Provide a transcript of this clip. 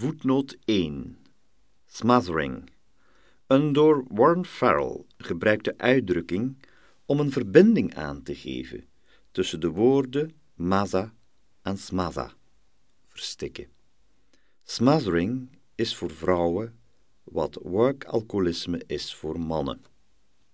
Voetnoot 1. Smothering. Een door Warren Farrell gebruikte uitdrukking om een verbinding aan te geven tussen de woorden maza en smaza, verstikken. Smothering is voor vrouwen wat workalcoholisme is voor mannen.